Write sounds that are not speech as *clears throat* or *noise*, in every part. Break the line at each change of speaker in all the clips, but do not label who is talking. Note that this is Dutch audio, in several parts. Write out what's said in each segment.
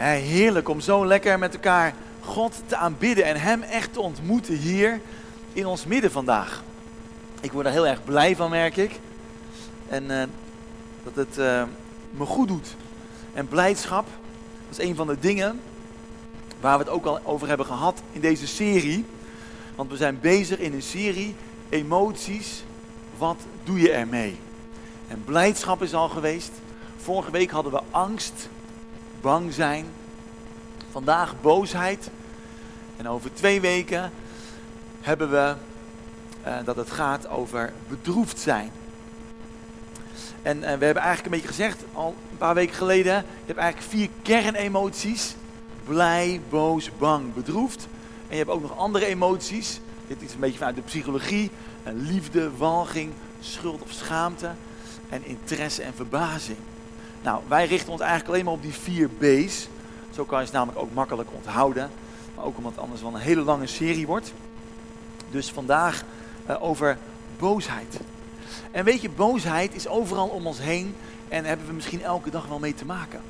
Hè, heerlijk om zo lekker met elkaar God te aanbidden en Hem echt te ontmoeten hier in ons midden vandaag. Ik word er heel erg blij van, merk ik. En eh, dat het eh, me goed doet. En blijdschap, dat is een van de dingen waar we het ook al over hebben gehad in deze serie. Want we zijn bezig in een serie emoties. Wat doe je ermee? En blijdschap is al geweest. Vorige week hadden we angst, bang zijn. Vandaag boosheid. En over twee weken hebben we uh, dat het gaat over bedroefd zijn. En uh, we hebben eigenlijk een beetje gezegd, al een paar weken geleden, je hebt eigenlijk vier kernemoties. Blij, boos, bang, bedroefd. En je hebt ook nog andere emoties. Dit is een beetje vanuit de psychologie. Liefde, walging, schuld of schaamte. En interesse en verbazing. Nou, wij richten ons eigenlijk alleen maar op die vier B's. Zo kan je het namelijk ook makkelijk onthouden. Maar ook omdat het anders wel een hele lange serie wordt. Dus vandaag uh, over boosheid. En weet je, boosheid is overal om ons heen en hebben we misschien elke dag wel mee te maken.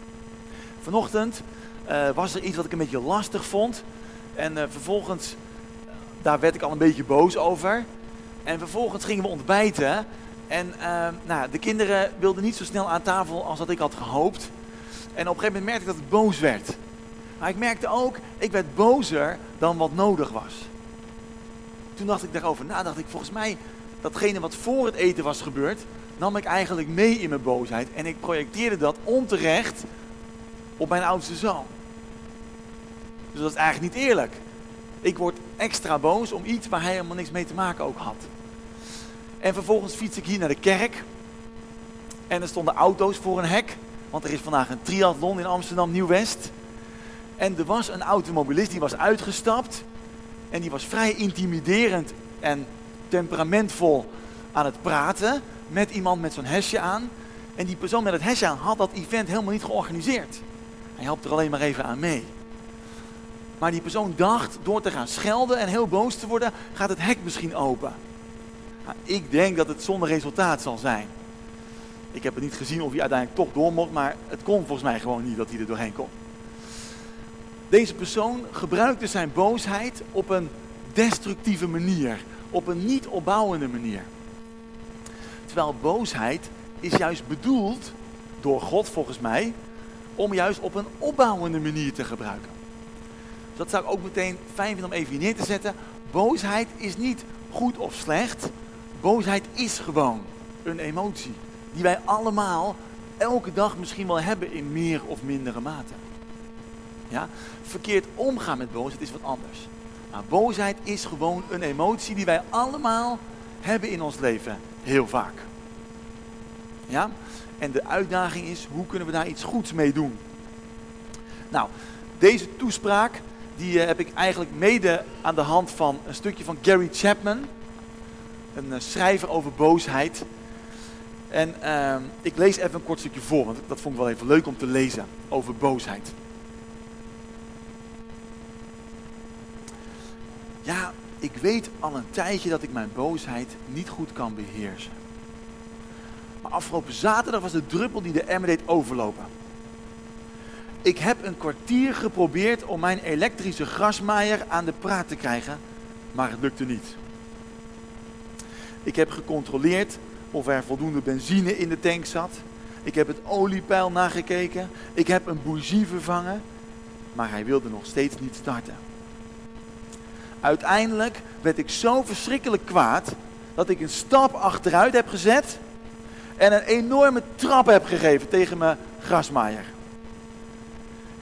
Vanochtend uh, was er iets wat ik een beetje lastig vond. En uh, vervolgens, daar werd ik al een beetje boos over. En vervolgens gingen we ontbijten. En nou, de kinderen wilden niet zo snel aan tafel als dat ik had gehoopt. En op een gegeven moment merkte ik dat het boos werd. Maar ik merkte ook, ik werd bozer dan wat nodig was. Toen dacht ik daarover na, dacht ik volgens mij, datgene wat voor het eten was gebeurd, nam ik eigenlijk mee in mijn boosheid. En ik projecteerde dat onterecht op mijn oudste zoon. Dus dat is eigenlijk niet eerlijk. Ik word extra boos om iets waar hij helemaal niks mee te maken ook had. En vervolgens fiets ik hier naar de kerk. En er stonden auto's voor een hek. Want er is vandaag een triathlon in Amsterdam Nieuw-West. En er was een automobilist die was uitgestapt. En die was vrij intimiderend en temperamentvol aan het praten met iemand met zo'n hesje aan. En die persoon met het hesje aan had dat event helemaal niet georganiseerd. Hij helpt er alleen maar even aan mee. Maar die persoon dacht, door te gaan schelden en heel boos te worden, gaat het hek misschien open. Nou, ik denk dat het zonder resultaat zal zijn. Ik heb het niet gezien of hij uiteindelijk toch door mocht, maar het kon volgens mij gewoon niet dat hij er doorheen kon. Deze persoon gebruikte zijn boosheid op een destructieve manier, op een niet opbouwende manier. Terwijl boosheid is juist bedoeld door God volgens mij om juist op een opbouwende manier te gebruiken. Dus dat zou ik ook meteen fijn vinden om even neer te zetten. Boosheid is niet goed of slecht. Boosheid is gewoon een emotie die wij allemaal elke dag misschien wel hebben in meer of mindere mate. Ja? Verkeerd omgaan met boosheid is wat anders. Maar boosheid is gewoon een emotie die wij allemaal hebben in ons leven, heel vaak. Ja? En de uitdaging is, hoe kunnen we daar iets goeds mee doen? Nou, deze toespraak, die uh, heb ik eigenlijk mede aan de hand van een stukje van Gary Chapman. Een uh, schrijver over boosheid. En uh, ik lees even een kort stukje voor, want dat vond ik wel even leuk om te lezen over boosheid. Ja, ik weet al een tijdje dat ik mijn boosheid niet goed kan beheersen. Maar afgelopen zaterdag was de druppel die de emmer deed overlopen. Ik heb een kwartier geprobeerd om mijn elektrische grasmaaier aan de praat te krijgen, maar het lukte niet. Ik heb gecontroleerd of er voldoende benzine in de tank zat. Ik heb het oliepeil nagekeken. Ik heb een bougie vervangen, maar hij wilde nog steeds niet starten. Uiteindelijk werd ik zo verschrikkelijk kwaad dat ik een stap achteruit heb gezet en een enorme trap heb gegeven tegen mijn grasmaaier.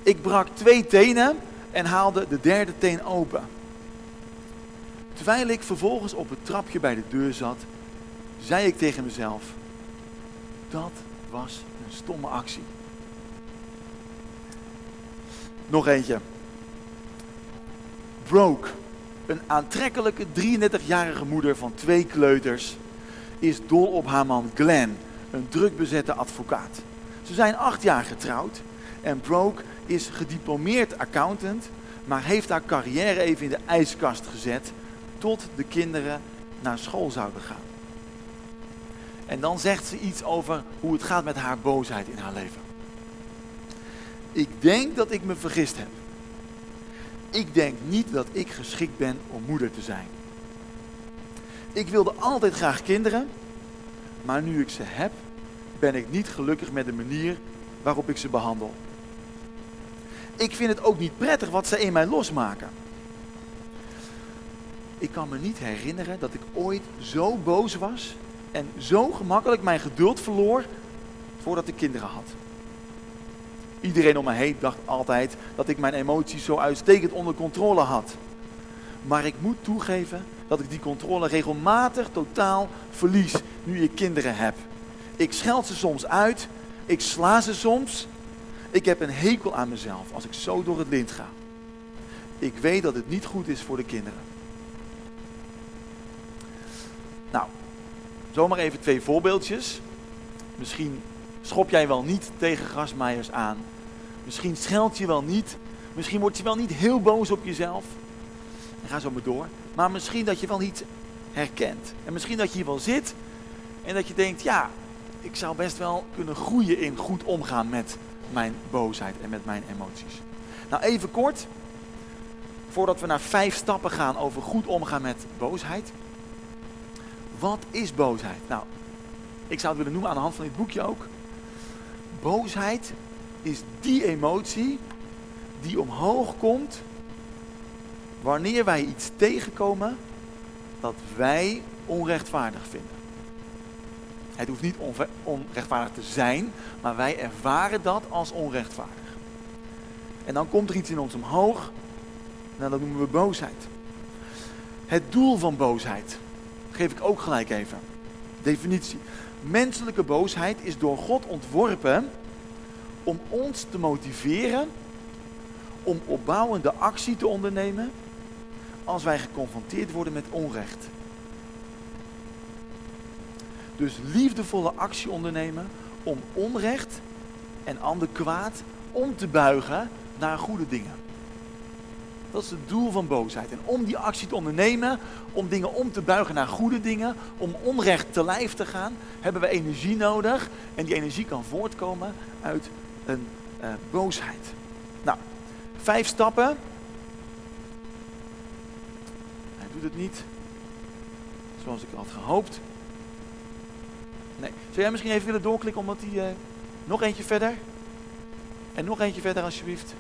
Ik brak twee tenen en haalde de derde teen open. Terwijl ik vervolgens op het trapje bij de deur zat, zei ik tegen mezelf: Dat was een stomme actie. Nog eentje. Broke een aantrekkelijke 33-jarige moeder van twee kleuters is dol op haar man Glenn, een drukbezette advocaat. Ze zijn acht jaar getrouwd en Brooke is gediplomeerd accountant, maar heeft haar carrière even in de ijskast gezet tot de kinderen naar school zouden gaan. En dan zegt ze iets over hoe het gaat met haar boosheid in haar leven. Ik denk dat ik me vergist heb. Ik denk niet dat ik geschikt ben om moeder te zijn. Ik wilde altijd graag kinderen, maar nu ik ze heb, ben ik niet gelukkig met de manier waarop ik ze behandel. Ik vind het ook niet prettig wat ze in mij losmaken. Ik kan me niet herinneren dat ik ooit zo boos was en zo gemakkelijk mijn geduld verloor voordat ik kinderen had. Iedereen om me heen dacht altijd dat ik mijn emoties zo uitstekend onder controle had. Maar ik moet toegeven dat ik die controle regelmatig totaal verlies nu ik kinderen heb. Ik scheld ze soms uit, ik sla ze soms. Ik heb een hekel aan mezelf als ik zo door het lint ga. Ik weet dat het niet goed is voor de kinderen. Nou, zomaar even twee voorbeeldjes. Misschien schop jij wel niet tegen grasmaaiers aan. Misschien scheld je wel niet. Misschien word je wel niet heel boos op jezelf. En ga zo maar door. Maar misschien dat je wel niet herkent. En misschien dat je hier wel zit en dat je denkt, ja, ik zou best wel kunnen groeien in goed omgaan met mijn boosheid en met mijn emoties. Nou, even kort, voordat we naar vijf stappen gaan over goed omgaan met boosheid. Wat is boosheid? Nou, ik zou het willen noemen aan de hand van dit boekje ook. Boosheid is die emotie die omhoog komt wanneer wij iets tegenkomen dat wij onrechtvaardig vinden. Het hoeft niet onrechtvaardig te zijn, maar wij ervaren dat als onrechtvaardig. En dan komt er iets in ons omhoog, en dat noemen we boosheid. Het doel van boosheid geef ik ook gelijk even. Definitie. Menselijke boosheid is door God ontworpen om ons te motiveren om opbouwende actie te ondernemen als wij geconfronteerd worden met onrecht. Dus liefdevolle actie ondernemen om onrecht en ander kwaad om te buigen naar goede dingen. Dat is het doel van boosheid. En om die actie te ondernemen, om dingen om te buigen naar goede dingen, om onrecht te lijf te gaan, hebben we energie nodig. En die energie kan voortkomen uit een uh, boosheid. Nou, vijf stappen. Hij doet het niet zoals ik had gehoopt. Nee. Zou jij misschien even willen doorklikken omdat hij uh, nog eentje verder? En nog eentje verder alsjeblieft.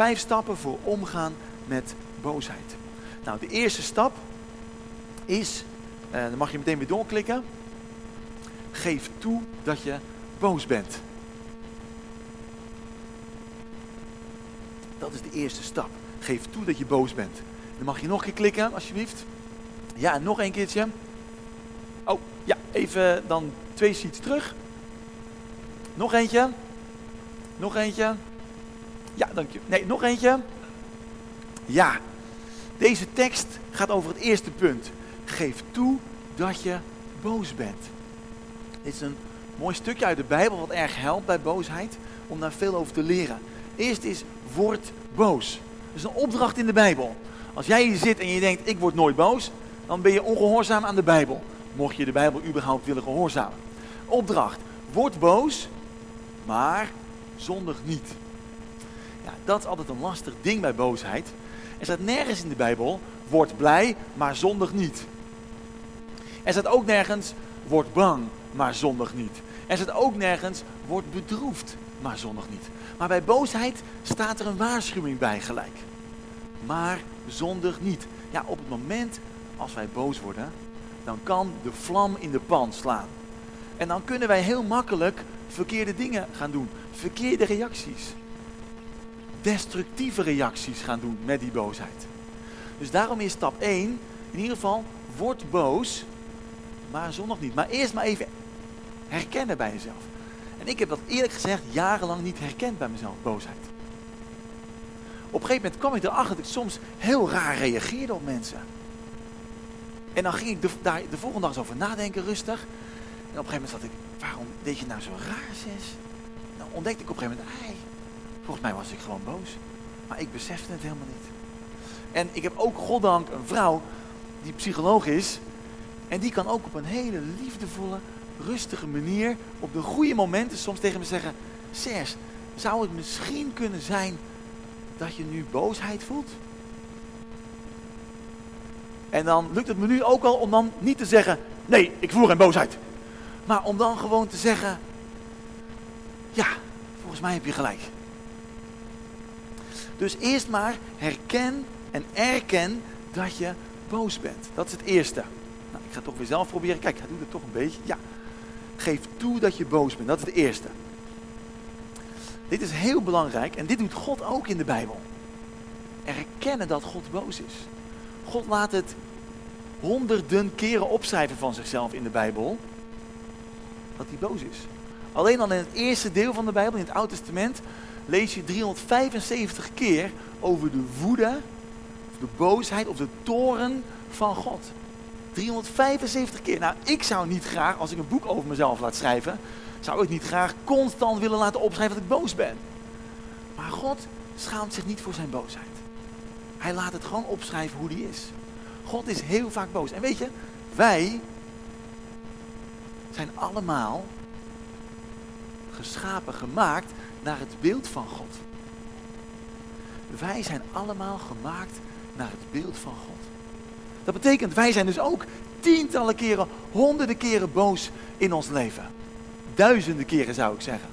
Vijf stappen voor omgaan met boosheid. Nou, de eerste stap is, uh, dan mag je meteen weer doorklikken. Geef toe dat je boos bent. Dat is de eerste stap. Geef toe dat je boos bent. Dan mag je nog een keer klikken, alsjeblieft. Ja, nog een keertje. Oh, ja, even dan twee sheets terug. Nog eentje. Nog eentje. Ja, dank je. Nee, nog eentje. Ja. Deze tekst gaat over het eerste punt. Geef toe dat je boos bent. Dit is een mooi stukje uit de Bijbel wat erg helpt bij boosheid. Om daar veel over te leren. Eerst is word boos. Dat is een opdracht in de Bijbel. Als jij hier zit en je denkt ik word nooit boos. Dan ben je ongehoorzaam aan de Bijbel mocht je de Bijbel überhaupt willen gehoorzamen. Opdracht, word boos, maar zondig niet. Ja, dat is altijd een lastig ding bij boosheid. Er staat nergens in de Bijbel, word blij, maar zondig niet. Er staat ook nergens, word bang, maar zondig niet. Er staat ook nergens, word bedroefd, maar zondig niet. Maar bij boosheid staat er een waarschuwing bij gelijk. Maar zondig niet. Ja, op het moment als wij boos worden, dan kan de vlam in de pan slaan. En dan kunnen wij heel makkelijk verkeerde dingen gaan doen. Verkeerde reacties. Destructieve reacties gaan doen met die boosheid. Dus daarom is stap 1, in ieder geval, word boos, maar zondag niet. Maar eerst maar even herkennen bij jezelf. En ik heb dat eerlijk gezegd jarenlang niet herkend bij mezelf, boosheid. Op een gegeven moment kwam ik erachter dat ik soms heel raar reageerde op mensen. En dan ging ik de, daar de volgende dag eens over nadenken, rustig. En op een gegeven moment zat ik, waarom deed je nou zo raar, sis? Dan ontdekte ik op een gegeven moment, volgens mij was ik gewoon boos. Maar ik besefte het helemaal niet. En ik heb ook, goddank, een vrouw die psycholoog is. En die kan ook op een hele liefdevolle, rustige manier, op de goede momenten soms tegen me zeggen... Serge, zou het misschien kunnen zijn dat je nu boosheid voelt? En dan lukt het me nu ook al om dan niet te zeggen, nee, ik voel geen boosheid. Maar om dan gewoon te zeggen, ja, volgens mij heb je gelijk. Dus eerst maar herken en erken dat je boos bent. Dat is het eerste. Nou, ik ga het toch weer zelf proberen. Kijk, hij doet het toch een beetje. Ja. Geef toe dat je boos bent. Dat is het eerste. Dit is heel belangrijk en dit doet God ook in de Bijbel. Erkennen dat God boos is. God laat het honderden keren opschrijven van zichzelf in de Bijbel. Dat hij boos is. Alleen al in het eerste deel van de Bijbel, in het Oude Testament, lees je 375 keer over de woede, de boosheid of de toren van God. 375 keer. Nou, ik zou niet graag, als ik een boek over mezelf laat schrijven, zou ik niet graag constant willen laten opschrijven dat ik boos ben. Maar God schaamt zich niet voor zijn boosheid. Hij laat het gewoon opschrijven hoe die is. God is heel vaak boos. En weet je, wij zijn allemaal geschapen, gemaakt naar het beeld van God. Wij zijn allemaal gemaakt naar het beeld van God. Dat betekent, wij zijn dus ook tientallen keren, honderden keren boos in ons leven. Duizenden keren zou ik zeggen.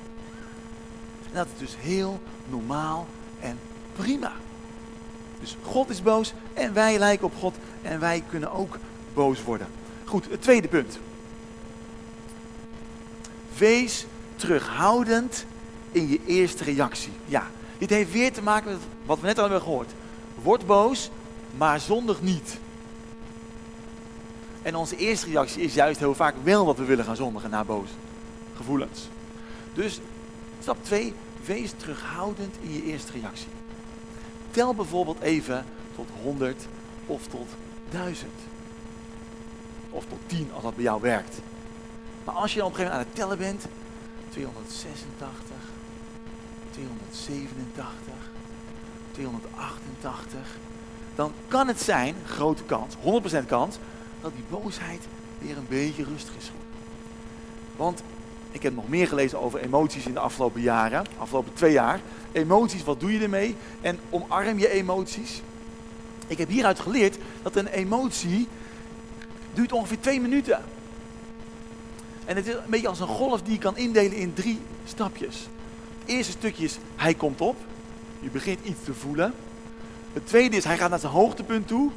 En dat is dus heel normaal en prima. Dus God is boos en wij lijken op God en wij kunnen ook boos worden. Goed, het tweede punt. Wees terughoudend in je eerste reactie. Ja, dit heeft weer te maken met wat we net al hebben gehoord. Word boos, maar zondig niet. En onze eerste reactie is juist heel vaak wel wat we willen gaan zondigen na boos gevoelens. Dus stap 2, wees terughoudend in je eerste reactie. Tel bijvoorbeeld even tot 100 of tot 1000. Of tot 10 als dat bij jou werkt. Maar als je dan op een gegeven moment aan het tellen bent, 286, 287, 288, dan kan het zijn, grote kans, 100% kans, dat die boosheid weer een beetje rustig is. Want ik heb nog meer gelezen over emoties in de afgelopen jaren, afgelopen twee jaar. Emoties, wat doe je ermee? En omarm je emoties. Ik heb hieruit geleerd dat een emotie duurt ongeveer twee minuten. En het is een beetje als een golf die je kan indelen in drie stapjes. Eerste stukje is, hij komt op. Je begint iets te voelen. Het tweede is, hij gaat naar zijn hoogtepunt toe.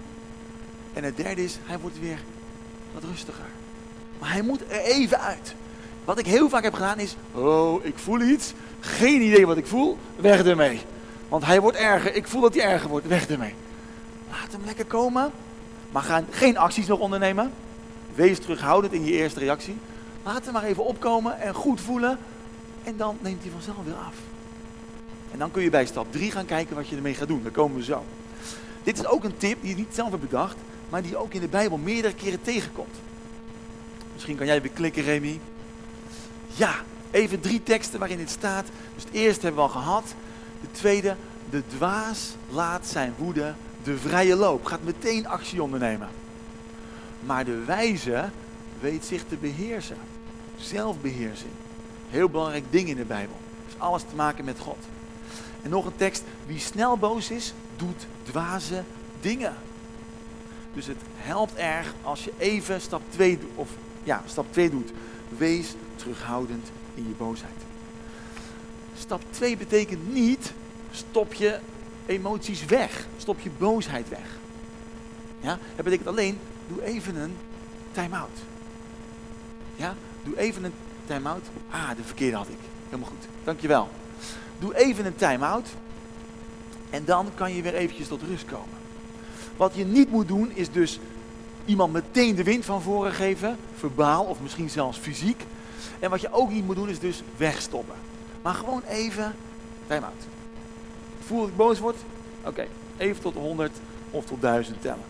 En het derde is, hij wordt weer wat rustiger. Maar hij moet er even uit. Wat ik heel vaak heb gedaan is, oh, ik voel iets. Geen idee wat ik voel. Weg ermee. Want hij wordt erger. Ik voel dat hij erger wordt. Weg ermee. Laat hem lekker komen. Maar ga geen acties nog ondernemen. Wees terughoudend in je eerste reactie. Laat hem maar even opkomen en goed voelen. En dan neemt hij vanzelf weer af. En dan kun je bij stap 3 gaan kijken wat je ermee gaat doen. Daar komen we zo. Dit is ook een tip die je niet zelf hebt bedacht, maar die ook in de Bijbel meerdere keren tegenkomt. Misschien kan jij weer klikken, Remy. Ja, even drie teksten waarin dit staat. Dus het eerste hebben we al gehad. De tweede, de dwaas laat zijn woede de vrije loop. Gaat meteen actie ondernemen. Maar de wijze weet zich te beheersen. Zelfbeheersing. Heel belangrijk ding in de Bijbel. Heeft alles te maken met God. En nog een tekst. Wie snel boos is, doet dwaze dingen. Dus het helpt erg als je even stap 2 of ja, stap 2 doet. Wees terughoudend in je boosheid. Stap 2 betekent niet stop je emoties weg. Stop je boosheid weg. Ja, dat betekent alleen doe even een time-out. Ja, doe even een time-out. Ah, de verkeerde had ik. Helemaal goed. Dankjewel. Doe even een time-out. En dan kan je weer eventjes tot rust komen. Wat je niet moet doen is dus iemand meteen de wind van voren geven, verbaal of misschien zelfs fysiek. En wat je ook niet moet doen is dus wegstoppen. Maar gewoon even time out. Voel dat ik boos word? Oké, even tot 100 of tot 1000 tellen.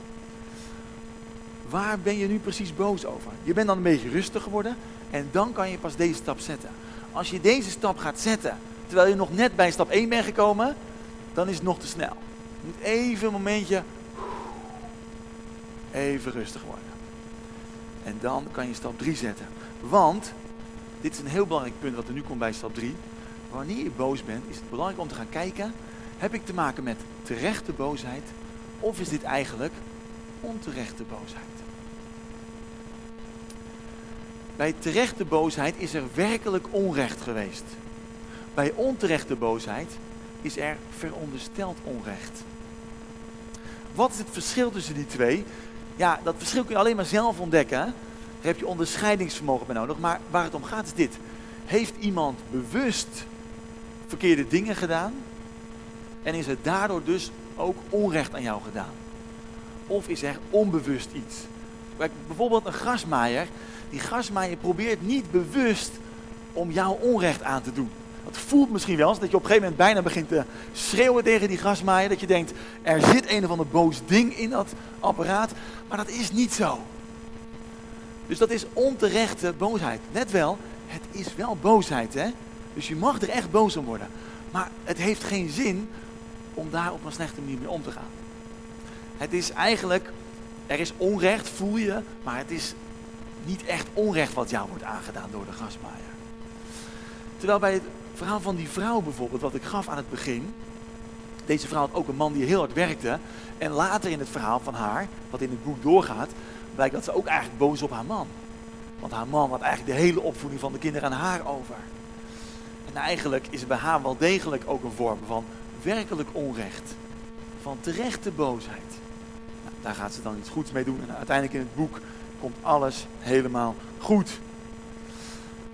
Waar ben je nu precies boos over? Je bent dan een beetje rustig geworden en dan kan je pas deze stap zetten. Als je deze stap gaat zetten terwijl je nog net bij stap 1 bent gekomen, dan is het nog te snel. Je moet even een momentje even rustig worden. En dan kan je stap 3 zetten. Want, dit is een heel belangrijk punt wat er nu komt bij stap 3. wanneer je boos bent, is het belangrijk om te gaan kijken, heb ik te maken met terechte boosheid of is dit eigenlijk onterechte boosheid? Bij terechte boosheid is er werkelijk onrecht geweest. Bij onterechte boosheid is er verondersteld onrecht. Wat is het verschil tussen die twee? Ja, dat verschil kun je alleen maar zelf ontdekken. Daar heb je onderscheidingsvermogen bij nodig. Maar waar het om gaat is dit. Heeft iemand bewust verkeerde dingen gedaan? En is het daardoor dus ook onrecht aan jou gedaan? Of is er onbewust iets? Bijvoorbeeld een grasmaaier. Die grasmaaier probeert niet bewust om jou onrecht aan te doen. Het voelt misschien wel eens dat je op een gegeven moment bijna begint te schreeuwen tegen die grasmaaier. Dat je denkt, er zit een of ander boos ding in dat apparaat. Maar dat is niet zo. Dus dat is onterechte boosheid. Net wel, het is wel boosheid hè. Dus je mag er echt boos om worden. Maar het heeft geen zin om daar op een slechte manier mee om te gaan. Het is eigenlijk, er is onrecht, voel je, maar het is niet echt onrecht wat jou wordt aangedaan door de grasmaaier. Terwijl bij het verhaal van die vrouw bijvoorbeeld, wat ik gaf aan het begin. Deze vrouw had ook een man die heel hard werkte. En later in het verhaal van haar, wat in het boek doorgaat, blijkt dat ze ook eigenlijk boos op haar man. Want haar man had eigenlijk de hele opvoeding van de kinderen aan haar over. En eigenlijk is bij haar wel degelijk ook een vorm van werkelijk onrecht. Van terechte boosheid. Daar gaat ze dan iets goeds mee doen. En uiteindelijk in het boek komt alles helemaal goed.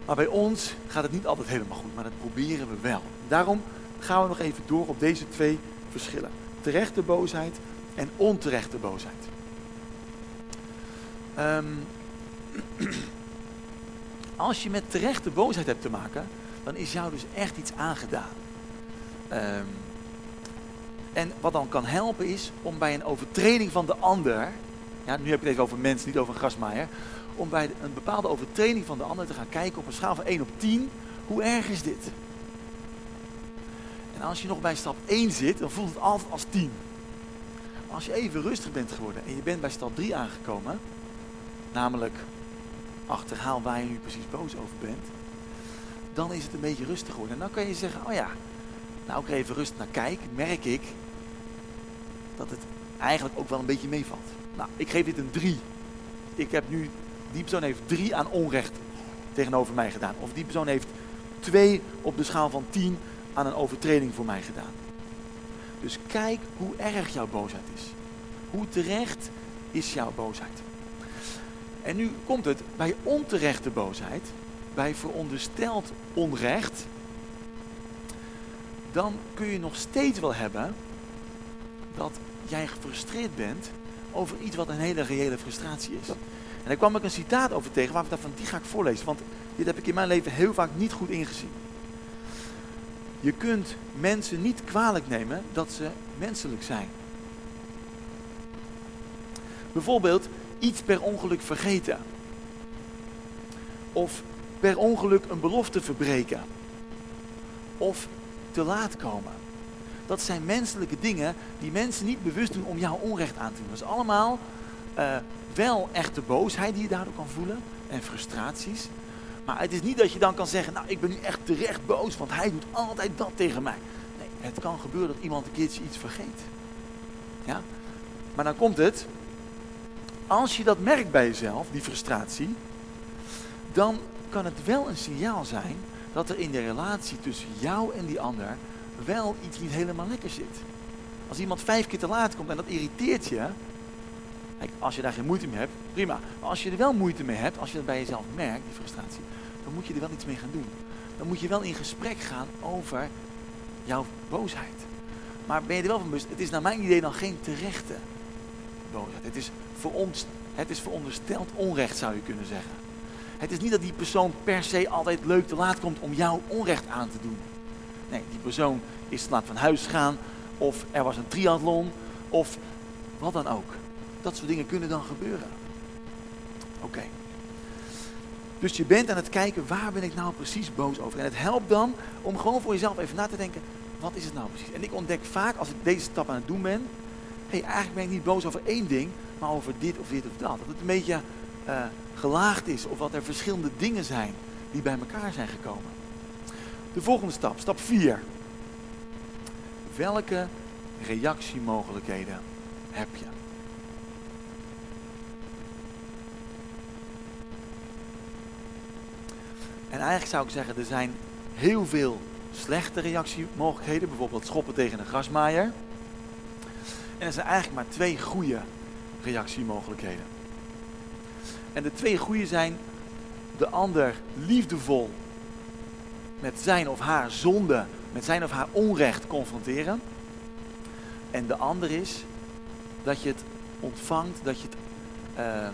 Maar bij ons gaat het niet altijd helemaal goed, maar dat proberen we wel. Daarom gaan we nog even door op deze twee verschillen. Terechte boosheid en onterechte boosheid. Ehm, *clears throat* als je met terechte boosheid hebt te maken, dan is jou dus echt iets aangedaan. Ehm, en wat dan kan helpen is om bij een overtreding van de ander, ja, nu heb ik het even over mensen, niet over een grasmaaier, om bij een bepaalde overtreding van de ander te gaan kijken op een schaal van 1 op 10, hoe erg is dit? En als je nog bij stap 1 zit, dan voelt het altijd als 10. Maar als je even rustig bent geworden en je bent bij stap 3 aangekomen, namelijk achterhaal waar je nu precies boos over bent, dan is het een beetje rustig geworden. En dan kan je zeggen, oh ja, nou ik even rustig naar kijk, merk ik dat het eigenlijk ook wel een beetje meevalt. Nou, ik geef dit een 3. Ik heb nu die persoon heeft drie aan onrecht tegenover mij gedaan. Of die persoon heeft twee op de schaal van tien aan een overtreding voor mij gedaan. Dus kijk hoe erg jouw boosheid is. Hoe terecht is jouw boosheid. En nu komt het bij onterechte boosheid, bij verondersteld onrecht, dan kun je nog steeds wel hebben dat jij gefrustreerd bent over iets wat een hele reële frustratie is. En daar kwam ik een citaat over tegen waarvan ik dacht van die ga ik voorlezen. Want dit heb ik in mijn leven heel vaak niet goed ingezien. Je kunt mensen niet kwalijk nemen dat ze menselijk zijn. Bijvoorbeeld iets per ongeluk vergeten. Of per ongeluk een belofte verbreken. Of te laat komen. Dat zijn menselijke dingen die mensen niet bewust doen om jou onrecht aan te doen. Dat is allemaal uh, wel echte boosheid die je daardoor kan voelen en frustraties. Maar het is niet dat je dan kan zeggen, nou ik ben nu echt terecht boos, want hij doet altijd dat tegen mij. Nee, het kan gebeuren dat iemand een keertje iets vergeet. Ja? Maar dan komt het, als je dat merkt bij jezelf, die frustratie, dan kan het wel een signaal zijn dat er in de relatie tussen jou en die ander wel iets niet helemaal lekker zit. Als iemand vijf keer te laat komt en dat irriteert je, Kijk, als je daar geen moeite mee hebt, prima. Maar als je er wel moeite mee hebt, als je dat bij jezelf merkt, die frustratie, dan moet je er wel iets mee gaan doen. Dan moet je wel in gesprek gaan over jouw boosheid. Maar ben je er wel van bewust, het is naar mijn idee dan geen terechte boosheid. Het is, voor ons, het is verondersteld onrecht, zou je kunnen zeggen. Het is niet dat die persoon per se altijd leuk te laat komt om jou onrecht aan te doen. Nee, die persoon is laat van huis gegaan, of er was een triathlon, of wat dan ook. Dat soort dingen kunnen dan gebeuren. Oké. Dus je bent aan het kijken, waar ben ik nou precies boos over? En het helpt dan om gewoon voor jezelf even na te denken, wat is het nou precies? En ik ontdek vaak, als ik deze stap aan het doen ben, hé, hey, eigenlijk ben ik niet boos over één ding, maar over dit of dit of dat. Dat het een beetje uh, gelaagd is, of dat er verschillende dingen zijn die bij elkaar zijn gekomen. De volgende stap, stap 4. Welke reactiemogelijkheden heb je? En eigenlijk zou ik zeggen, er zijn heel veel slechte reactiemogelijkheden. Bijvoorbeeld schoppen tegen een grasmaaier. En er zijn eigenlijk maar twee goede reactiemogelijkheden. En de twee goede zijn de ander liefdevol met zijn of haar zonde, met zijn of haar onrecht confronteren. En de ander is dat je het ontvangt, dat je het uh,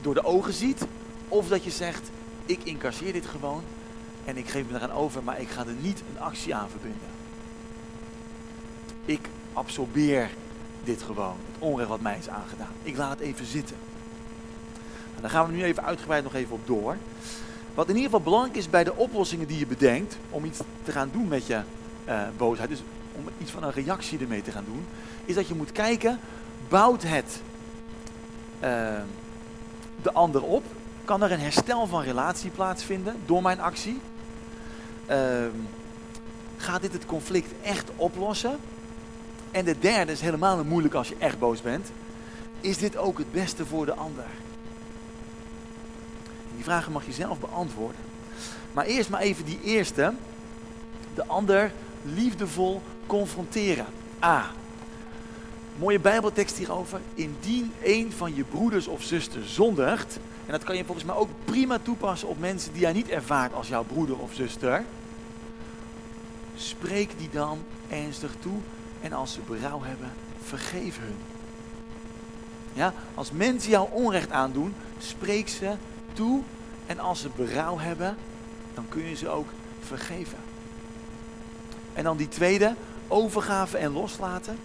door de ogen ziet. Of dat je zegt, ik incasseer dit gewoon en ik geef me eraan over, maar ik ga er niet een actie aan verbinden. Ik absorbeer dit gewoon, het onrecht wat mij is aangedaan. Ik laat het even zitten. En daar gaan we nu even uitgebreid nog even op door. Wat in ieder geval belangrijk is bij de oplossingen die je bedenkt, om iets te gaan doen met je uh, boosheid, dus om iets van een reactie ermee te gaan doen, is dat je moet kijken, bouwt het uh, de ander op? Kan er een herstel van relatie plaatsvinden door mijn actie? Uh, gaat dit het conflict echt oplossen? En de derde is helemaal moeilijk als je echt boos bent. Is dit ook het beste voor de ander? Die vragen mag je zelf beantwoorden. Maar eerst maar even die eerste. De ander liefdevol confronteren. A. Mooie bijbeltekst hierover. Indien een van je broeders of zuster zondigt. En dat kan je volgens mij ook prima toepassen op mensen die jij niet ervaart als jouw broeder of zuster. Spreek die dan ernstig toe. En als ze berouw hebben, vergeef hun. Ja, als mensen jou onrecht aandoen, spreek ze toe. En als ze berouw hebben, dan kun je ze ook vergeven. En dan die tweede, overgave en loslaten.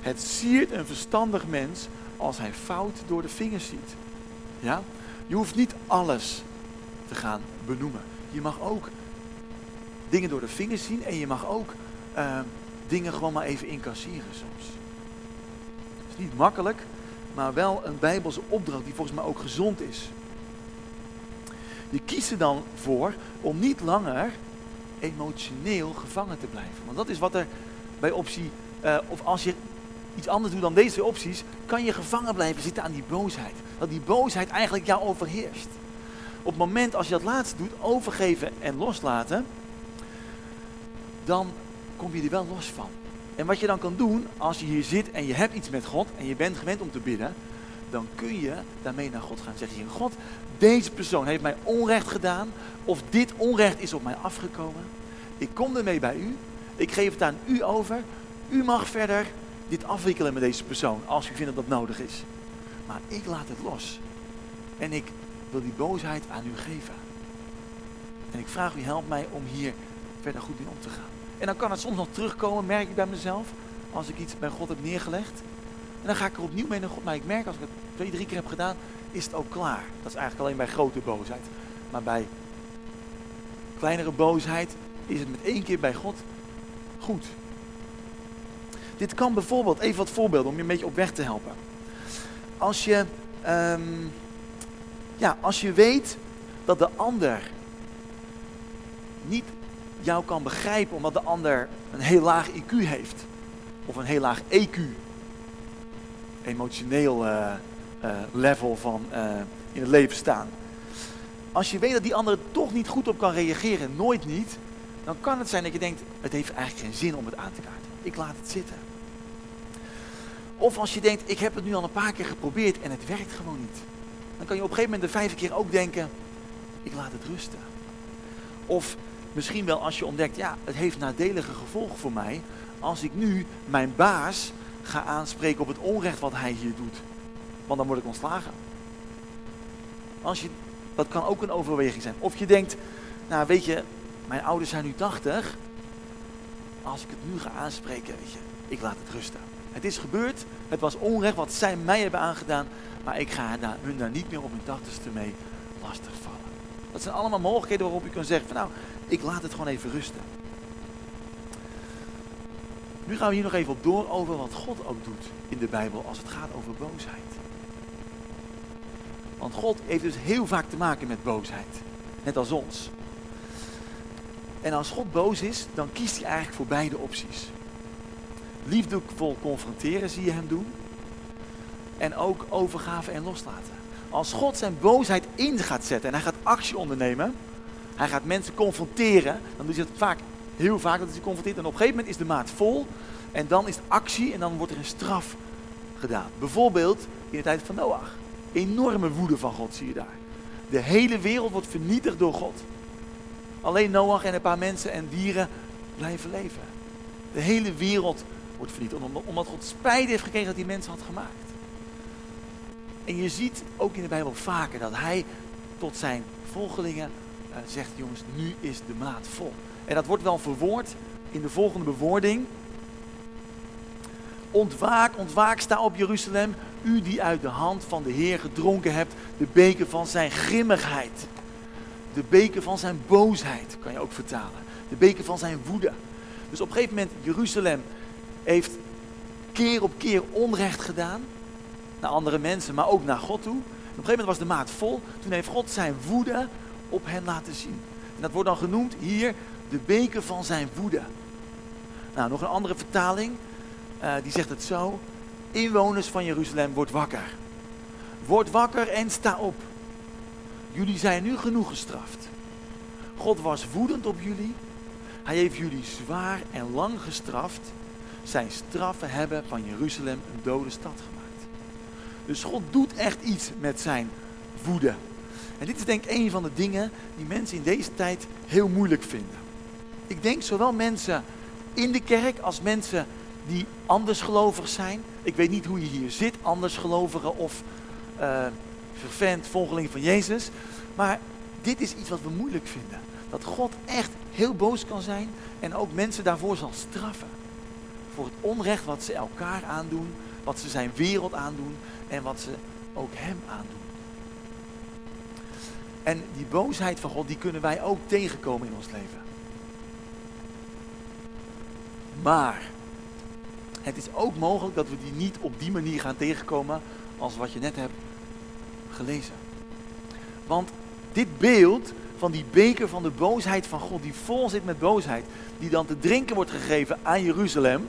Het siert een verstandig mens als hij fout door de vingers ziet. Ja? Je hoeft niet alles te gaan benoemen. Je mag ook dingen door de vingers zien en je mag ook uh, dingen gewoon maar even incasseren soms. Het is niet makkelijk, maar wel een bijbelse opdracht die volgens mij ook gezond is. Kiest er dan voor om niet langer emotioneel gevangen te blijven. Want dat is wat er bij optie, uh, of als je iets anders doet dan deze opties, kan je gevangen blijven zitten aan die boosheid. Dat die boosheid eigenlijk jou overheerst. Op het moment als je dat laatste doet, overgeven en loslaten, dan kom je er wel los van. En wat je dan kan doen, als je hier zit en je hebt iets met God en je bent gewend om te bidden, dan kun je daarmee naar God gaan zeggen, God, deze persoon heeft mij onrecht gedaan, of dit onrecht is op mij afgekomen. Ik kom ermee bij u, ik geef het aan u over, u mag verder dit afwikkelen met deze persoon, als u vindt dat dat nodig is. Maar ik laat het los. En ik wil die boosheid aan u geven. En ik vraag u, help mij om hier verder goed in om te gaan. En dan kan het soms nog terugkomen, merk ik bij mezelf, als ik iets bij God heb neergelegd. En dan ga ik er opnieuw mee naar God. Maar ik merk als ik het twee, drie keer heb gedaan, is het ook klaar. Dat is eigenlijk alleen bij grote boosheid. Maar bij kleinere boosheid is het met één keer bij God goed. Dit kan bijvoorbeeld, even wat voorbeelden om je een beetje op weg te helpen. Als je, um, ja, als je weet dat de ander niet jou kan begrijpen omdat de ander een heel laag IQ heeft. Of een heel laag EQ. Emotioneel uh, uh, level van uh, in het leven staan. Als je weet dat die ander er toch niet goed op kan reageren, nooit niet, dan kan het zijn dat je denkt, het heeft eigenlijk geen zin om het aan te kaarten. Ik laat het zitten. Of als je denkt, ik heb het nu al een paar keer geprobeerd en het werkt gewoon niet. Dan kan je op een gegeven moment de vijfde keer ook denken, ik laat het rusten. Of misschien wel als je ontdekt, ja, het heeft nadelige gevolgen voor mij. Als ik nu mijn baas ga aanspreken op het onrecht wat hij hier doet. Want dan word ik ontslagen. Als je, dat kan ook een overweging zijn. Of je denkt, nou weet je, mijn ouders zijn nu 80. Als ik het nu ga aanspreken, weet je, ik laat het rusten. Het is gebeurd, het was onrecht wat zij mij hebben aangedaan, maar ik ga hun daar niet meer op mijn tachtigste mee lastigvallen. Dat zijn allemaal mogelijkheden waarop je kan zeggen van nou, ik laat het gewoon even rusten. Nu gaan we hier nog even op door over wat God ook doet in de Bijbel als het gaat over boosheid. Want God heeft dus heel vaak te maken met boosheid, net als ons. En als God boos is, dan kiest hij eigenlijk voor beide opties. Liefdevol confronteren zie je hem doen. En ook overgave en loslaten. Als God zijn boosheid in gaat zetten en hij gaat actie ondernemen, hij gaat mensen confronteren, dan doet hij dat vaak, heel vaak dat hij confronteert. En op een gegeven moment is de maat vol en dan is actie en dan wordt er een straf gedaan. Bijvoorbeeld in de tijd van Noach. Enorme woede van God zie je daar. De hele wereld wordt vernietigd door God. Alleen Noach en een paar mensen en dieren blijven leven. De hele wereld wordt vernietigd omdat God spijt heeft gekregen dat die mensen had gemaakt. En je ziet ook in de Bijbel vaker dat hij tot zijn volgelingen uh, zegt, jongens, nu is de maat vol. En dat wordt wel verwoord in de volgende bewoording. Ontwaak, ontwaak, sta op Jeruzalem, u die uit de hand van de Heer gedronken hebt, de beker van zijn grimmigheid. De beker van zijn boosheid, kan je ook vertalen. De beker van zijn woede. Dus op een gegeven moment, Jeruzalem heeft keer op keer onrecht gedaan. Naar andere mensen, maar ook naar God toe. En op een gegeven moment was de maat vol. Toen heeft God zijn woede op hen laten zien. En dat wordt dan genoemd hier de beker van zijn woede. Nou, nog een andere vertaling. Uh, die zegt het zo. Inwoners van Jeruzalem, word wakker. Word wakker en sta op. Jullie zijn nu genoeg gestraft. God was woedend op jullie. Hij heeft jullie zwaar en lang gestraft. Zijn straffen hebben van Jeruzalem een dode stad gemaakt. Dus God doet echt iets met zijn woede. En dit is denk ik een van de dingen die mensen in deze tijd heel moeilijk vinden. Ik denk zowel mensen in de kerk als mensen die andersgelovig zijn. Ik weet niet hoe je hier zit, andersgelovigen of uh, vervent volgeling van Jezus. Maar dit is iets wat we moeilijk vinden. Dat God echt heel boos kan zijn en ook mensen daarvoor zal straffen. Voor het onrecht wat ze elkaar aandoen, wat ze zijn wereld aandoen en wat ze ook hem aandoen. En die boosheid van God, die kunnen wij ook tegenkomen in ons leven. Maar het is ook mogelijk dat we die niet op die manier gaan tegenkomen als wat je net hebt gelezen. Want dit beeld van die beker van de boosheid van God, die vol zit met boosheid, die dan te drinken wordt gegeven aan Jeruzalem,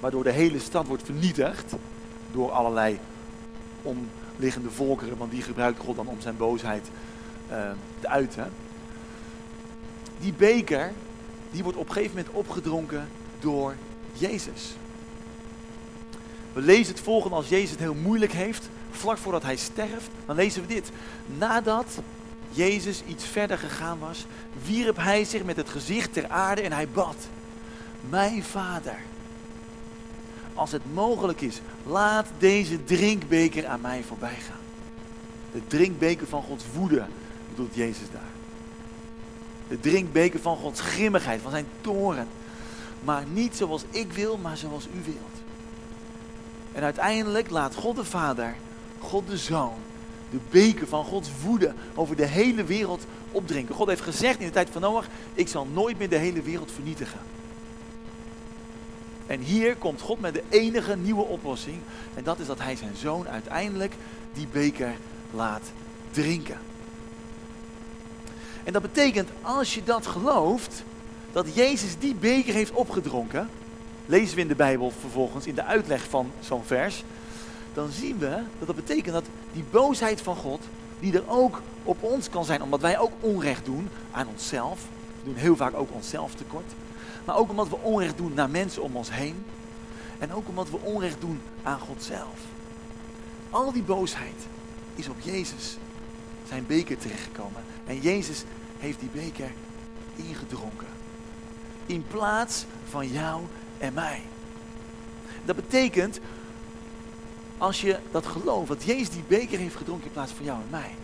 waardoor de hele stad wordt vernietigd door allerlei omliggende volkeren, want die gebruikt God dan om zijn boosheid uh, te uiten. Die beker, die wordt op een gegeven moment opgedronken door Jezus. We lezen het volgende als Jezus het heel moeilijk heeft, vlak voordat hij sterft. Dan lezen we dit. Nadat Jezus iets verder gegaan was, wierp hij zich met het gezicht ter aarde en hij bad. Mijn vader, als het mogelijk is, laat deze drinkbeker aan mij voorbij gaan. De drinkbeker van Gods woede bedoelt Jezus daar. De drinkbeker van Gods grimmigheid, van zijn toren. Maar niet zoals ik wil, maar zoals u wilt. En uiteindelijk laat God de Vader, God de Zoon, de beker van Gods woede over de hele wereld opdrinken. God heeft gezegd in de tijd van Noach, ik zal nooit meer de hele wereld vernietigen. En hier komt God met de enige nieuwe oplossing. En dat is dat hij zijn zoon uiteindelijk die beker laat drinken. En dat betekent, als je dat gelooft, dat Jezus die beker heeft opgedronken, lezen we in de Bijbel vervolgens in de uitleg van zo'n vers, dan zien we dat dat betekent dat die boosheid van God, die er ook op ons kan zijn, omdat wij ook onrecht doen aan onszelf. We doen heel vaak ook onszelf tekort. Maar ook omdat we onrecht doen naar mensen om ons heen. En ook omdat we onrecht doen aan God zelf. Al die boosheid is op Jezus zijn beker terechtgekomen. En Jezus heeft die beker ingedronken. In plaats van jou en mij. Dat betekent, als je dat gelooft, dat Jezus die beker heeft gedronken in plaats van jou en mij.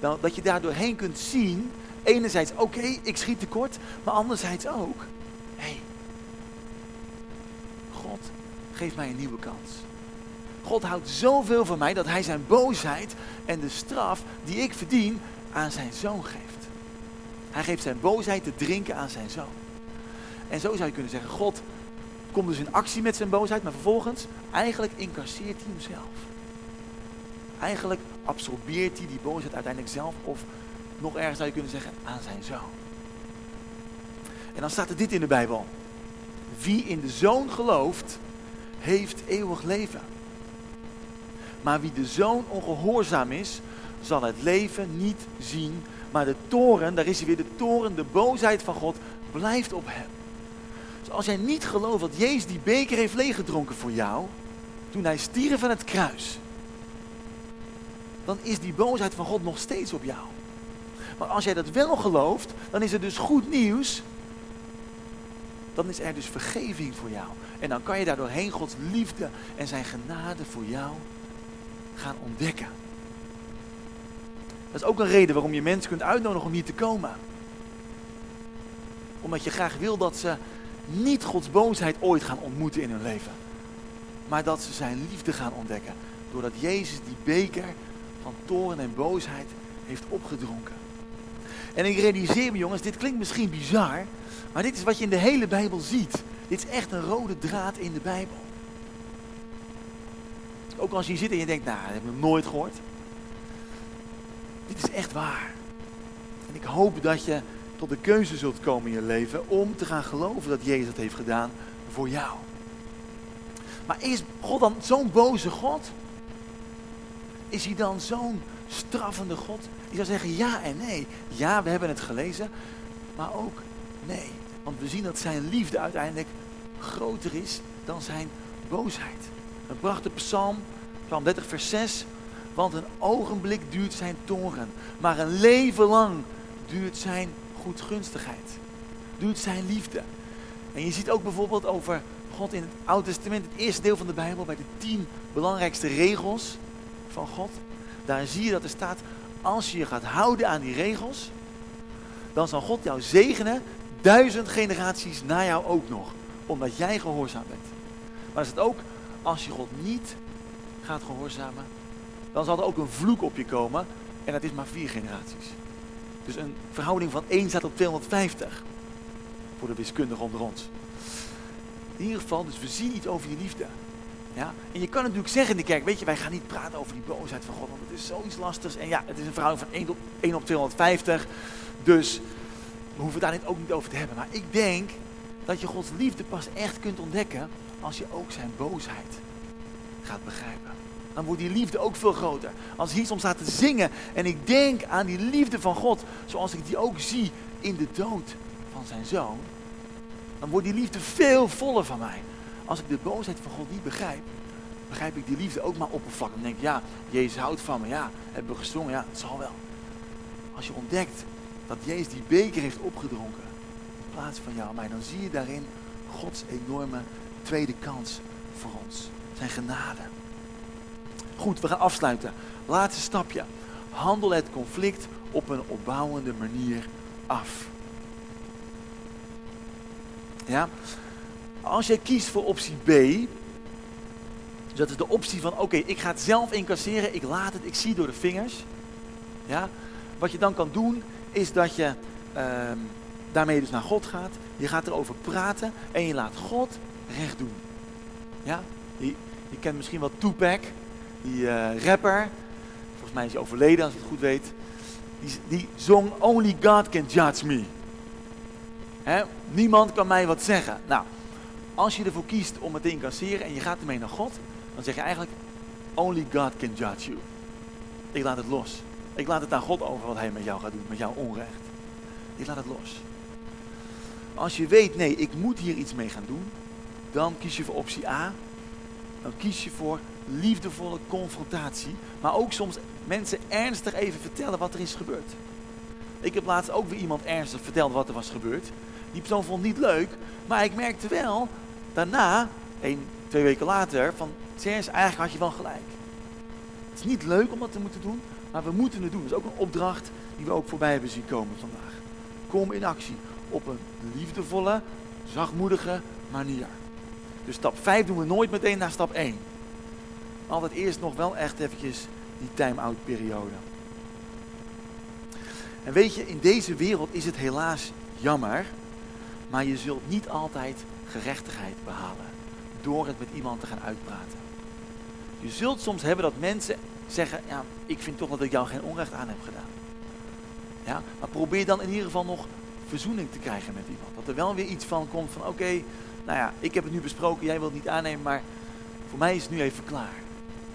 Dan, dat je daar doorheen kunt zien, enerzijds, oké, ik schiet tekort, maar anderzijds ook, hé, hey, God geeft mij een nieuwe kans. God houdt zoveel van mij dat hij zijn boosheid en de straf die ik verdien aan zijn zoon geeft. Hij geeft zijn boosheid te drinken aan zijn zoon. En zo zou je kunnen zeggen, God komt dus in actie met zijn boosheid, maar vervolgens eigenlijk incasseert hij hem zelf. Eigenlijk absorbeert hij die boosheid uiteindelijk zelf, of nog ergens zou je kunnen zeggen, aan zijn zoon. En dan staat er dit in de Bijbel. Wie in de zoon gelooft, heeft eeuwig leven. Maar wie de zoon ongehoorzaam is, zal het leven niet zien. Maar de toren, daar is hij weer, de toren, de boosheid van God, blijft op hem. Als jij niet gelooft dat Jezus die beker heeft leeggedronken voor jou, toen hij stierf aan het kruis, dan is die boosheid van God nog steeds op jou. Maar als jij dat wel gelooft, dan is het dus goed nieuws. Dan is er dus vergeving voor jou. En dan kan je daardoorheen Gods liefde en zijn genade voor jou gaan ontdekken. Dat is ook een reden waarom je mensen kunt uitnodigen om hier te komen. Omdat je graag wil dat ze niet Gods boosheid ooit gaan ontmoeten in hun leven. Maar dat ze zijn liefde gaan ontdekken. Doordat Jezus die beker van toren en boosheid heeft opgedronken. En ik realiseer me jongens, dit klinkt misschien bizar. Maar dit is wat je in de hele Bijbel ziet. Dit is echt een rode draad in de Bijbel. Ook als je hier zit en je denkt, nou, dat heb ik nog nooit gehoord. Dit is echt waar. En ik hoop dat je tot de keuze zult komen in je leven om te gaan geloven dat Jezus het heeft gedaan voor jou. Maar is God dan zo'n boze God? Is hij dan zo'n straffende God? Die zou zeggen ja en nee. Ja, we hebben het gelezen, maar ook nee. Want we zien dat zijn liefde uiteindelijk groter is dan zijn boosheid. Een prachtige psalm, psalm 30 vers 6. Want een ogenblik duurt zijn toren, maar een leven lang duurt zijn goedgunstigheid. Duurt zijn liefde. En je ziet ook bijvoorbeeld over God in het Oude Testament, het eerste deel van de Bijbel, bij de tien belangrijkste regels van God. Daar zie je dat er staat, als je je gaat houden aan die regels, dan zal God jou zegenen, duizend generaties na jou ook nog, omdat jij gehoorzaam bent. Maar er staat ook, als je God niet gaat gehoorzamen, dan zal er ook een vloek op je komen. En dat is maar vier generaties. Dus een verhouding van 1 staat op 250. Voor de wiskundige onder ons. In ieder geval, dus we zien iets over die liefde. Ja? En je kan natuurlijk zeggen in de kerk, weet je, wij gaan niet praten over die boosheid van God, want het is zoiets lastigs. En ja, het is een verhouding van 1 op, 1 op 250. Dus we hoeven daar niet, ook niet over te hebben. Maar ik denk dat je Gods liefde pas echt kunt ontdekken als je ook zijn boosheid gaat begrijpen. Dan wordt die liefde ook veel groter. Als hier soms staat te zingen en ik denk aan die liefde van God, zoals ik die ook zie in de dood van zijn zoon, dan wordt die liefde veel voller van mij. Als ik de boosheid van God niet begrijp, begrijp ik die liefde ook maar oppervlakkig. Dan denk ik, ja, Jezus houdt van me, ja, hebben we gezongen, ja, het zal wel. Als je ontdekt dat Jezus die beker heeft opgedronken, in plaats van jou en mij, dan zie je daarin Gods enorme tweede kans voor ons. Zijn genade. Goed, we gaan afsluiten. Laatste stapje. Handel het conflict op een opbouwende manier af. Ja? Als jij kiest voor optie B, dus dat is de optie van oké, ik ga het zelf incasseren, ik laat het, ik zie door de vingers. Ja? Wat je dan kan doen, is dat je ehm, daarmee dus naar God gaat. Je gaat erover praten en je laat God recht doen. Ja? Je, kent misschien wel Tupac, die uh, rapper. Volgens mij is hij overleden, als ik het goed weet. Die, die zong Only God Can Judge Me. Niemand kan mij wat zeggen. Nou, als je ervoor kiest om het te incasseren en je gaat ermee naar God, dan zeg je eigenlijk, only God can judge you. Ik laat het los. Ik laat het aan God over wat hij met jou gaat doen, met jouw onrecht. Ik laat het los. Als je weet, nee, ik moet hier iets mee gaan doen, dan kies je voor optie A. Dan kies je voor liefdevolle confrontatie, maar ook soms mensen ernstig even vertellen wat er is gebeurd. Ik heb laatst ook weer iemand ernstig verteld wat er was gebeurd. Die persoon vond het niet leuk, maar ik merkte wel daarna, een, twee weken later, van Serge, eigenlijk had je wel gelijk. Het is niet leuk om dat te moeten doen, maar we moeten het doen. Dat is ook een opdracht die we ook voorbij hebben zien komen vandaag. Kom in actie op een liefdevolle, zachtmoedige manier. Dus stap 5 doen we nooit meteen naar stap 1. Altijd eerst nog wel echt eventjes die time-out periode. En weet je, in deze wereld is het helaas jammer, maar je zult niet altijd gerechtigheid behalen door het met iemand te gaan uitpraten. Je zult soms hebben dat mensen zeggen, ja, ik vind toch dat ik jou geen onrecht aan heb gedaan. Ja, maar probeer dan in ieder geval nog verzoening te krijgen met iemand. Dat er wel weer iets van komt van oké, nou ja, ik heb het nu besproken, jij wilt niet aannemen, maar voor mij is het nu even klaar.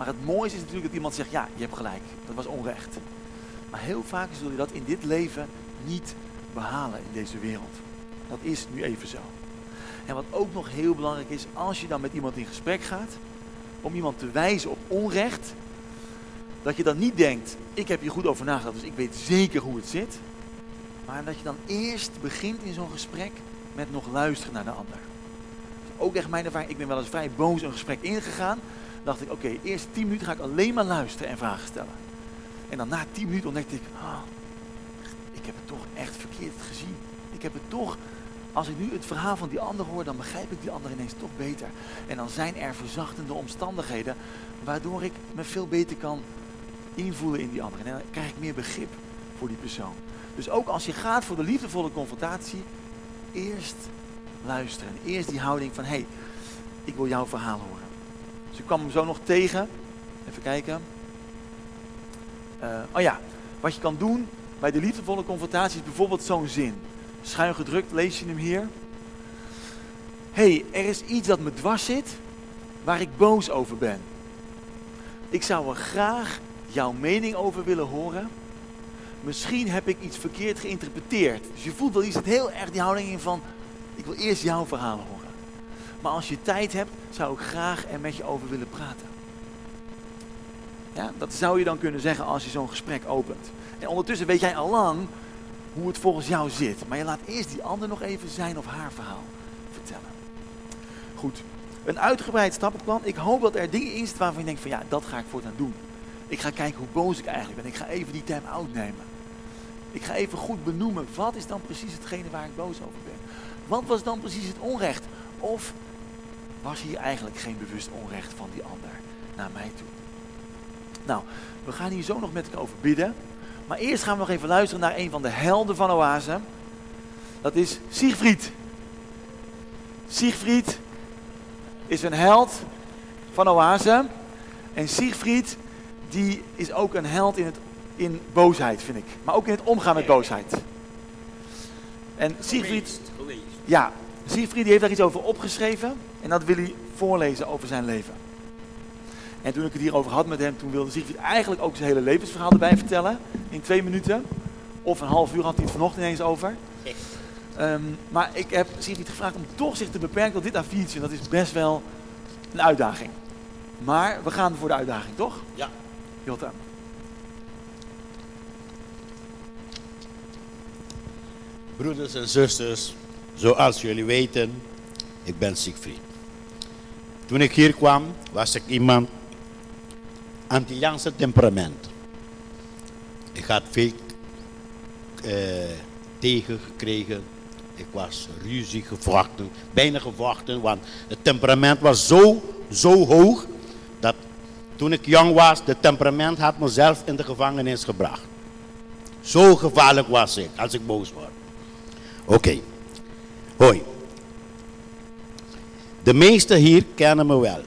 Maar het mooiste is natuurlijk dat iemand zegt, ja, je hebt gelijk, dat was onrecht. Maar heel vaak zul je dat in dit leven niet behalen in deze wereld. Dat is nu even zo. En wat ook nog heel belangrijk is, als je dan met iemand in gesprek gaat, om iemand te wijzen op onrecht, dat je dan niet denkt, ik heb hier goed over nagedacht, dus ik weet zeker hoe het zit. Maar dat je dan eerst begint in zo'n gesprek met nog luisteren naar de ander. ook echt mijn ervaring. Ik ben wel eens vrij boos een gesprek ingegaan. Dacht ik, oké, eerst tien minuten ga ik alleen maar luisteren en vragen stellen. En dan na tien minuten ontdekte ik, oh, ik heb het toch echt verkeerd gezien. Ik heb het toch, als ik nu het verhaal van die ander hoor, dan begrijp ik die ander ineens toch beter. En dan zijn er verzachtende omstandigheden, waardoor ik me veel beter kan invoelen in die ander. En dan krijg ik meer begrip voor die persoon. Dus ook als je gaat voor de liefdevolle confrontatie, eerst luisteren. Eerst die houding van, hé, hey, ik wil jouw verhaal horen. Dus ik kwam hem zo nog tegen. Even kijken. Uh, oh ja, wat je kan doen bij de liefdevolle confrontatie is bijvoorbeeld zo'n zin. Schuin gedrukt, lees je hem hier. Hey, er is iets dat me dwars zit, waar ik boos over ben. Ik zou er graag jouw mening over willen horen. Misschien heb ik iets verkeerd geïnterpreteerd. Dus je voelt wel, zit heel erg die houding in van, ik wil eerst jouw verhaal horen. Maar als je tijd hebt, zou ik graag er met je over willen praten. Ja, dat zou je dan kunnen zeggen als je zo'n gesprek opent. En ondertussen weet jij al lang hoe het volgens jou zit. Maar je laat eerst die ander nog even zijn of haar verhaal vertellen. Goed, een uitgebreid stappenplan. Ik hoop dat er dingen in zitten waarvan je denkt van ja, dat ga ik voortaan doen. Ik ga kijken hoe boos ik eigenlijk ben. Ik ga even die time-out nemen. Ik ga even goed benoemen, wat is dan precies hetgene waar ik boos over ben? Wat was dan precies het onrecht? Of was hier eigenlijk geen bewust onrecht van die ander naar mij toe? Nou, we gaan hier zo nog met elkaar over bidden. Maar eerst gaan we nog even luisteren naar een van de helden van Oase. Dat is Siegfried. Siegfried is een held van Oase. En Siegfried die is ook een held in, het, in boosheid, vind ik. Maar ook in het omgaan met boosheid. En Siegfried, ja, Siegfried heeft daar iets over opgeschreven. En dat wil hij voorlezen over zijn leven. En toen ik het hierover had met hem, toen wilde Siegfried eigenlijk ook zijn hele levensverhaal erbij vertellen. In twee minuten. Of een half uur had hij het vanochtend ineens over. Um, maar ik heb Siegfried gevraagd om toch zich te beperken tot dit A4'tje. Dat is best wel een uitdaging. Maar we gaan voor de uitdaging, toch?
Ja.
Jotam.
Broeders en zusters, zoals jullie weten, ik ben Siegfried. Toen ik hier kwam, was ik iemand Antilliaanse temperament. Ik had veel eh, tegengekregen. Ik was ruzie gevochten, bijna gevochten, want het temperament was zo, zo hoog dat toen ik jong was, de temperament had mezelf in de gevangenis gebracht. Zo gevaarlijk was ik als ik boos word. Oké, hoi. De meesten hier kennen me wel.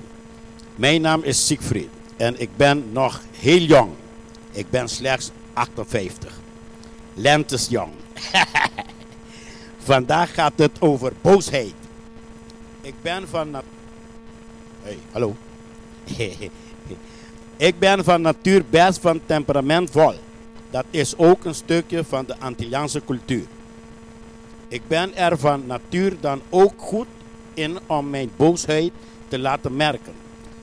Mijn naam is Siegfried en ik ben nog heel jong. Ik ben slechts 58. Lentes jong. *laughs* Vandaag gaat het over boosheid. Ik ben van. Hey, hallo. *laughs* Ik ben van natuur best van temperament vol. Dat is ook een stukje van de Antilliaanse cultuur. Ik ben er van natuur dan ook goed in om mijn boosheid te laten merken.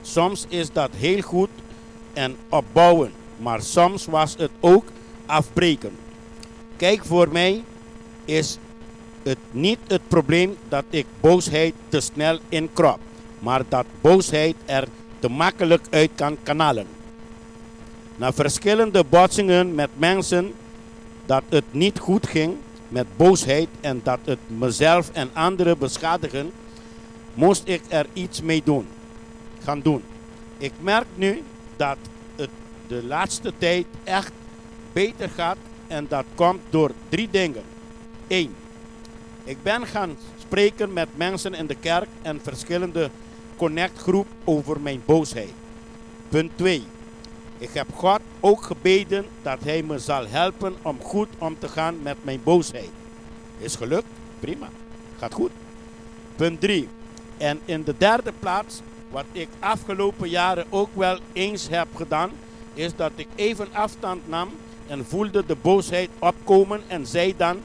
Soms is dat heel goed en opbouwen, maar soms was het ook afbreken. Kijk, voor mij is het niet het probleem dat ik boosheid te snel inkrop, maar dat boosheid er te makkelijk uit kan kanalen. Na verschillende botsingen met mensen dat het niet goed ging met boosheid en dat het mezelf en anderen beschadigen, moest ik er iets mee doen, gaan doen. Ik merk nu dat het de laatste tijd echt beter gaat en dat komt door drie dingen. Eén, ik ben gaan spreken met mensen in de kerk en verschillende connectgroep over mijn boosheid. Punt 2. Ik heb God ook gebeden dat Hij me zal helpen om goed om te gaan met mijn boosheid. Is gelukt? Prima. Gaat goed. Punt 3. En in de derde plaats, wat ik afgelopen jaren ook wel eens heb gedaan, is dat ik even afstand nam en voelde de boosheid opkomen en zei dan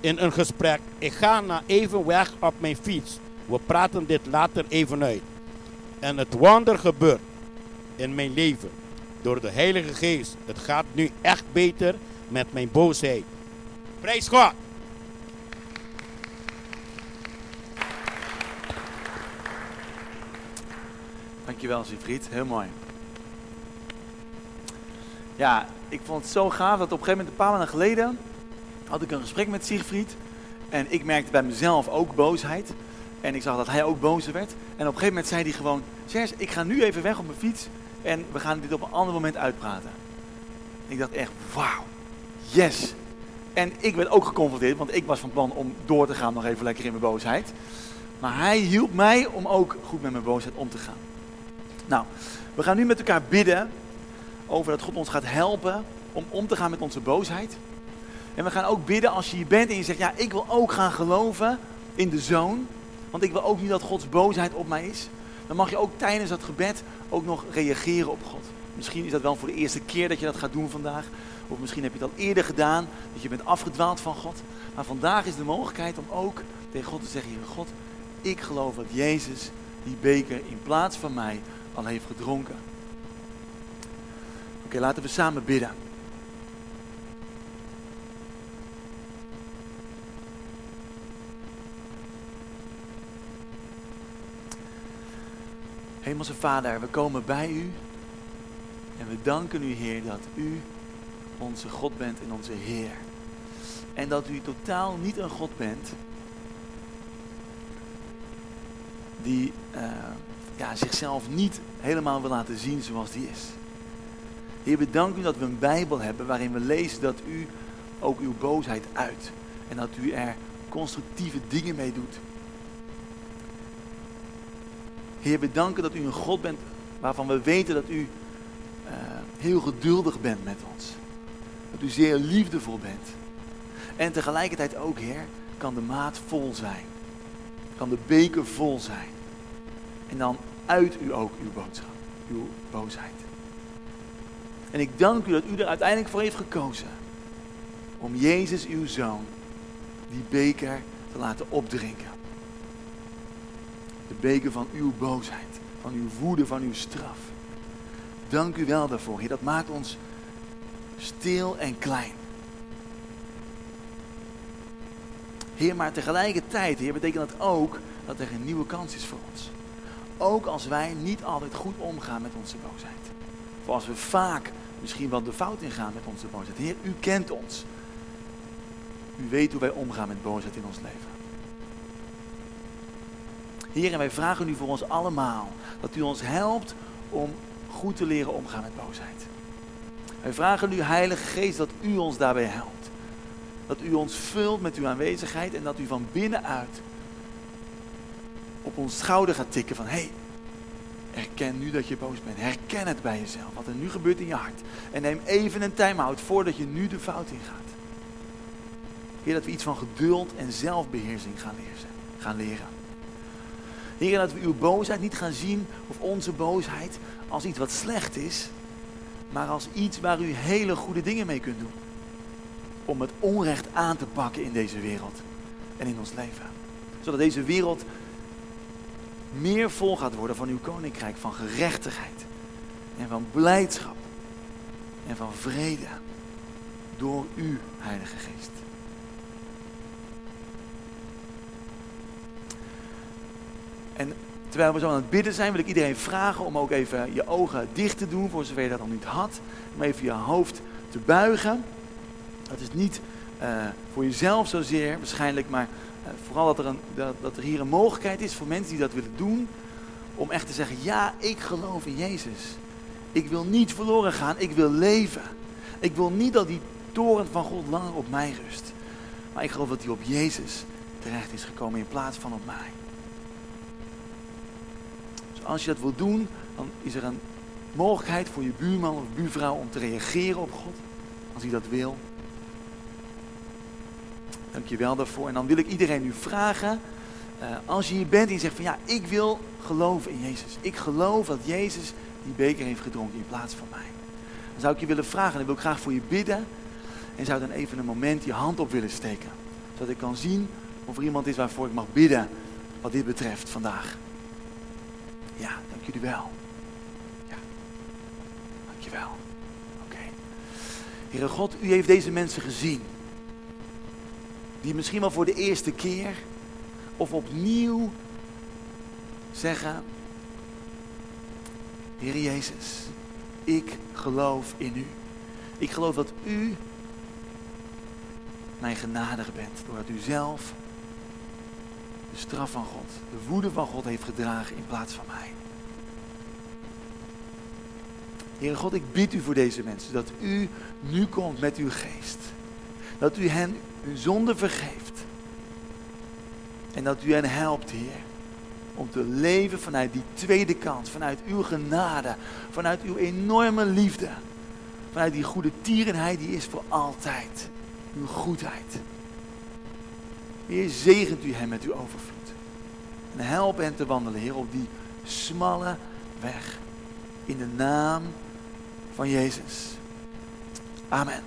in een gesprek, ik ga na even weg op mijn fiets. We praten dit later even uit. En het wonder gebeurt in mijn leven. Door de Heilige Geest. Het gaat nu echt beter met mijn boosheid. Prijs God!
Dankjewel, Siegfried. Heel mooi. Ja, ik vond het zo gaaf dat op een gegeven moment, een paar maanden geleden, had ik een gesprek met Siegfried. En ik merkte bij mezelf ook boosheid. En ik zag dat hij ook boos werd. En op een gegeven moment zei hij gewoon, Serge, ik ga nu even weg op mijn fiets. En we gaan dit op een ander moment uitpraten. Ik dacht echt, wauw, yes. En ik werd ook geconfronteerd, want ik was van plan om door te gaan nog even lekker in mijn boosheid. Maar hij hielp mij om ook goed met mijn boosheid om te gaan. Nou, we gaan nu met elkaar bidden over dat God ons gaat helpen om om te gaan met onze boosheid. En we gaan ook bidden als je hier bent en je zegt, ja, ik wil ook gaan geloven in de Zoon. Want ik wil ook niet dat Gods boosheid op mij is. Dan mag je ook tijdens dat gebed ook nog reageren op God. Misschien is dat wel voor de eerste keer dat je dat gaat doen vandaag. Of misschien heb je het al eerder gedaan, dat je bent afgedwaald van God. Maar vandaag is de mogelijkheid om ook tegen God te zeggen, God, ik geloof dat Jezus die beker in plaats van mij al heeft gedronken. Oké, laten we samen bidden. Hemelse Vader, we komen bij u en we danken u, Heer, dat u onze God bent en onze Heer. En dat u totaal niet een God bent die uh, zichzelf niet helemaal wil laten zien zoals die is. Heer, we u dat we een Bijbel hebben waarin we lezen dat u ook uw boosheid uit. En dat u er constructieve dingen mee doet. Heer, we danken dat u een God bent waarvan we weten dat u uh, heel geduldig bent met ons. Dat u zeer liefdevol bent. En tegelijkertijd ook, Heer, kan de maat vol zijn. Kan de beker vol zijn. En dan uit u ook uw boodschap, uw boosheid. En ik dank u dat u er uiteindelijk voor heeft gekozen. Om Jezus, uw zoon, die beker te laten opdrinken. De beker van uw boosheid, van uw woede, van uw straf. Dank u wel daarvoor, Heer. Dat maakt ons stil en klein. Heer, maar tegelijkertijd, Heer, betekent dat ook dat er een nieuwe kans is voor ons. Ook als wij niet altijd goed omgaan met onze boosheid. Of als we vaak misschien wel de fout ingaan met onze boosheid. Heer, u kent ons. U weet hoe wij omgaan met boosheid in ons leven. Heer, en wij vragen u voor ons allemaal dat u ons helpt om goed te leren omgaan met boosheid. Wij vragen u, Heilige Geest, dat u ons daarbij helpt. Dat u ons vult met uw aanwezigheid en dat u van binnenuit op ons schouder gaat tikken van, hé, hey, erken nu dat je boos bent. Herken het bij jezelf, wat er nu gebeurt in je hart. En neem even een time-out voordat je nu de fout ingaat. Heer, dat we iets van geduld en zelfbeheersing gaan leren. Gaan leren. Heer, dat we uw boosheid niet gaan zien, of onze boosheid, als iets wat slecht is, maar als iets waar u hele goede dingen mee kunt doen. Om het onrecht aan te pakken in deze wereld en in ons leven. Zodat deze wereld meer vol gaat worden van uw koninkrijk, van gerechtigheid en van blijdschap en van vrede door u, Heilige Geest. En terwijl we zo aan het bidden zijn, wil ik iedereen vragen om ook even je ogen dicht te doen, voor zover je dat nog niet had. Om even je hoofd te buigen. Dat is niet uh, voor jezelf zozeer waarschijnlijk, maar vooral dat er, dat, dat er hier een mogelijkheid is voor mensen die dat willen doen. Om echt te zeggen, ja, ik geloof in Jezus. Ik wil niet verloren gaan, ik wil leven. Ik wil niet dat die toren van God langer op mij rust. Maar ik geloof dat hij op Jezus terecht is gekomen in plaats van op mij. Dus als je dat wil doen, dan is er een mogelijkheid voor je buurman of buurvrouw om te reageren op God. Als hij dat wil. Dank je wel daarvoor. En dan wil ik iedereen nu vragen, eh, als je hier bent en je zegt van ja, ik wil geloven in Jezus. Ik geloof dat Jezus die beker heeft gedronken in plaats van mij. Dan zou ik je willen vragen, en dan wil ik graag voor je bidden. En zou dan even een moment je hand op willen steken. Zodat ik kan zien of er iemand is waarvoor ik mag bidden wat dit betreft vandaag. Ja, dank jullie wel. Ja, dank je wel. Oké. Heere God, u heeft deze mensen gezien. Die misschien wel voor de eerste keer of opnieuw zeggen, Heer Jezus, ik geloof in u. Ik geloof dat u mijn genadig bent, doordat u zelf de straf van God, de woede van God heeft gedragen in plaats van mij. Heere God, ik bid u voor deze mensen, dat u nu komt met uw geest. Dat u hen hun zonde vergeeft. En dat u hen helpt, Heer, om te leven vanuit die tweede kant, vanuit uw genade, vanuit uw enorme liefde, vanuit die goede tierenheid die is voor altijd, uw goedheid. Heer, zegent u hen met uw overvloed. En help hen te wandelen, Heer, op die smalle weg. In de naam van Jezus. Amen.